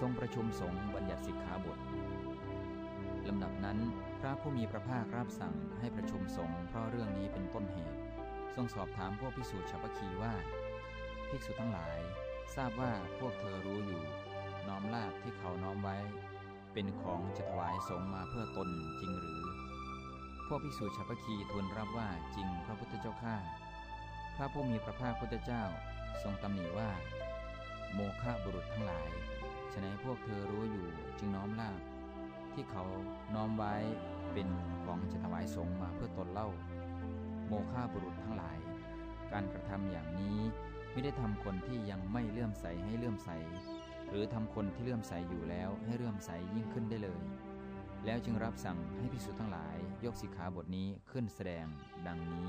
ทรงประชุมสงฆ์บัญญัติสิกขาบทลำดับนั้น พระผู้มีพระภาครับสั่งให้ประชุมสงฆ์เพราะเรื่องนี้เป็นต้นเหตุ ทรงสอบถามพวกภิกษุชาวพคีว่า ภิกษุทั้งหลาย ทราบว่าพวกเธอรู้อยู่ น้อมลาบที่เขาน้อมไว้ เป็นของจะถวายสงฆ์มาเพื่อตนจริงหรือ พวกภิกษุชาวพคีทูลรับว่าจริงพระพุทธเจ้าข้าพระผู้มีพระภาคพุทธเจ้า ทรงตำหนิว่า โมฆะบุรุษทั้งหลายฉะนั้นพวกเธอรู้อยู่จึงน้อมลาบ ที่เขาน้อมไว้เป็นของจะถวายสงมาเพื่อตนเล่า โมฆะบุรุษทั้งหลาย การกระทำอย่างนี้ไม่ได้ทำคนที่ยังไม่เลื่อมใสให้เลื่อมใส หรือทำคนที่เลื่อมใสอยู่แล้วให้เลื่อมใสยิ่งขึ้นได้เลย แล้วจึงรับสั่งให้ภิกษุทั้งหลายยกสิกขาบทนี้ขึ้นแสดงดังนี้